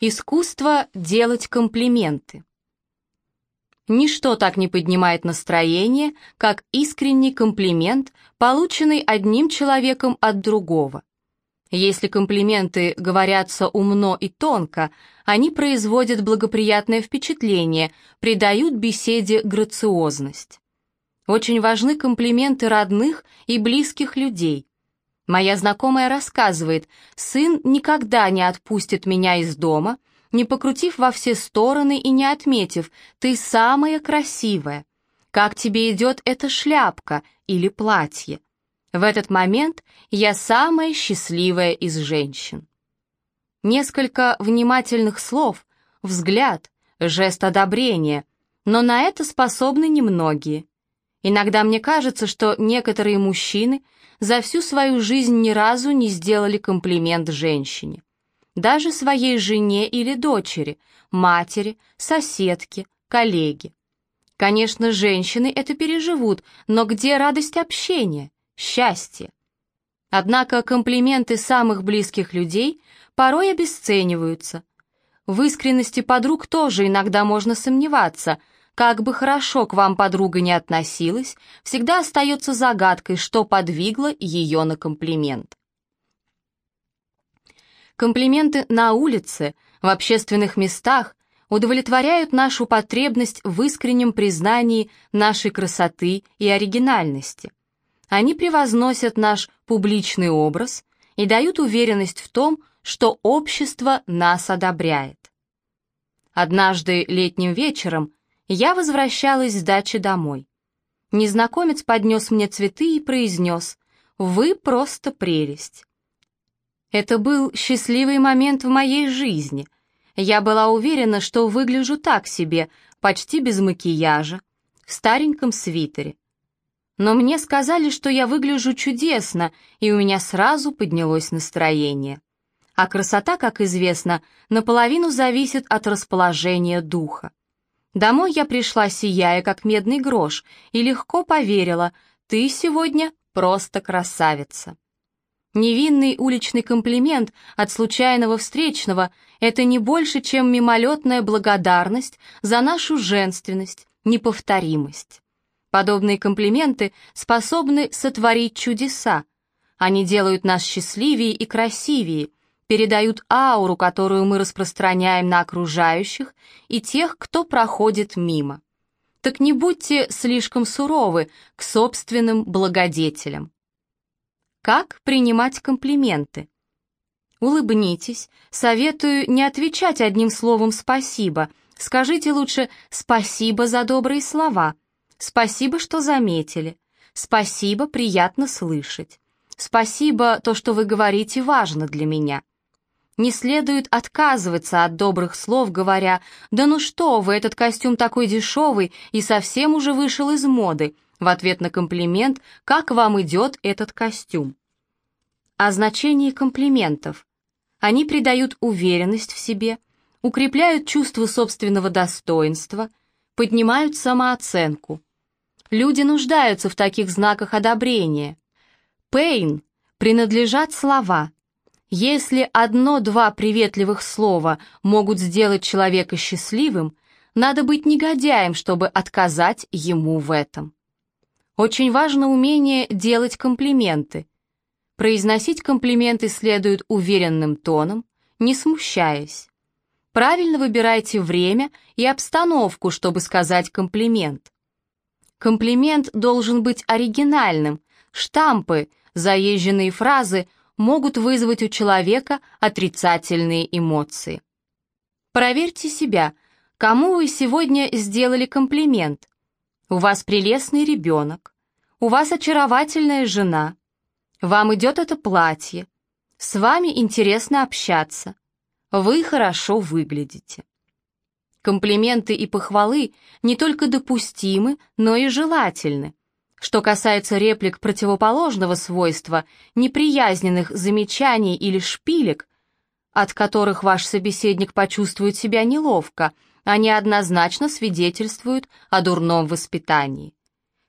Искусство делать комплименты. Ничто так не поднимает настроение, как искренний комплимент, полученный одним человеком от другого. Если комплименты говорятся умно и тонко, они производят благоприятное впечатление, придают беседе грациозность. Очень важны комплименты родных и близких людей, Моя знакомая рассказывает, сын никогда не отпустит меня из дома, не покрутив во все стороны и не отметив, ты самая красивая. Как тебе идет эта шляпка или платье? В этот момент я самая счастливая из женщин. Несколько внимательных слов, взгляд, жест одобрения, но на это способны немногие. Иногда мне кажется, что некоторые мужчины за всю свою жизнь ни разу не сделали комплимент женщине. Даже своей жене или дочери, матери, соседке, коллеге. Конечно, женщины это переживут, но где радость общения, счастье? Однако комплименты самых близких людей порой обесцениваются. В искренности подруг тоже иногда можно сомневаться – как бы хорошо к вам подруга не относилась, всегда остается загадкой, что подвигло ее на комплимент. Комплименты на улице, в общественных местах удовлетворяют нашу потребность в искреннем признании нашей красоты и оригинальности. Они превозносят наш публичный образ и дают уверенность в том, что общество нас одобряет. Однажды летним вечером я возвращалась с дачи домой. Незнакомец поднес мне цветы и произнес «Вы просто прелесть». Это был счастливый момент в моей жизни. Я была уверена, что выгляжу так себе, почти без макияжа, в стареньком свитере. Но мне сказали, что я выгляжу чудесно, и у меня сразу поднялось настроение. А красота, как известно, наполовину зависит от расположения духа. Домой я пришла, сияя, как медный грош, и легко поверила, ты сегодня просто красавица. Невинный уличный комплимент от случайного встречного — это не больше, чем мимолетная благодарность за нашу женственность, неповторимость. Подобные комплименты способны сотворить чудеса. Они делают нас счастливее и красивее, передают ауру, которую мы распространяем на окружающих и тех, кто проходит мимо. Так не будьте слишком суровы к собственным благодетелям. Как принимать комплименты? Улыбнитесь, советую не отвечать одним словом «спасибо», скажите лучше «спасибо за добрые слова», «спасибо, что заметили», «спасибо, приятно слышать», «спасибо, то, что вы говорите, важно для меня». Не следует отказываться от добрых слов, говоря «Да ну что вы, этот костюм такой дешевый и совсем уже вышел из моды», в ответ на комплимент «Как вам идет этот костюм?». О значении комплиментов. Они придают уверенность в себе, укрепляют чувство собственного достоинства, поднимают самооценку. Люди нуждаются в таких знаках одобрения. Пейн принадлежат слова – если одно-два приветливых слова могут сделать человека счастливым, надо быть негодяем, чтобы отказать ему в этом. Очень важно умение делать комплименты. Произносить комплименты следует уверенным тоном, не смущаясь. Правильно выбирайте время и обстановку, чтобы сказать комплимент. Комплимент должен быть оригинальным, штампы, заезженные фразы могут вызвать у человека отрицательные эмоции. Проверьте себя, кому вы сегодня сделали комплимент. У вас прелестный ребенок, у вас очаровательная жена, вам идет это платье, с вами интересно общаться, вы хорошо выглядите. Комплименты и похвалы не только допустимы, но и желательны. Что касается реплик противоположного свойства, неприязненных замечаний или шпилек, от которых ваш собеседник почувствует себя неловко, они однозначно свидетельствуют о дурном воспитании.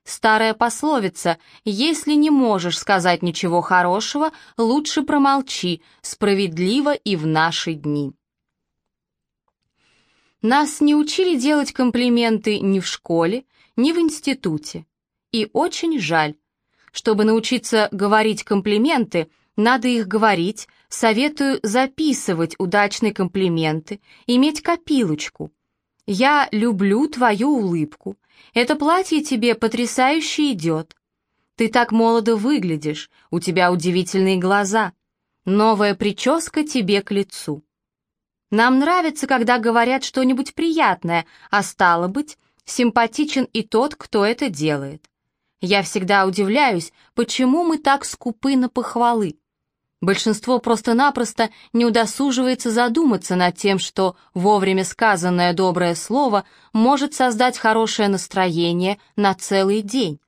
Старая пословица «Если не можешь сказать ничего хорошего, лучше промолчи, справедливо и в наши дни». Нас не учили делать комплименты ни в школе, ни в институте. И очень жаль. Чтобы научиться говорить комплименты, надо их говорить, советую записывать удачные комплименты, иметь копилочку. «Я люблю твою улыбку. Это платье тебе потрясающе идет. Ты так молодо выглядишь, у тебя удивительные глаза. Новая прическа тебе к лицу». Нам нравится, когда говорят что-нибудь приятное, а стало быть, симпатичен и тот, кто это делает. Я всегда удивляюсь, почему мы так скупы на похвалы. Большинство просто-напросто не удосуживается задуматься над тем, что вовремя сказанное доброе слово может создать хорошее настроение на целый день.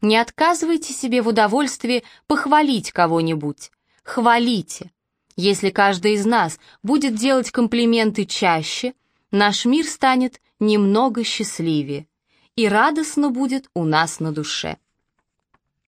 Не отказывайте себе в удовольствии похвалить кого-нибудь. Хвалите. Если каждый из нас будет делать комплименты чаще, наш мир станет немного счастливее, и радостно будет у нас на душе.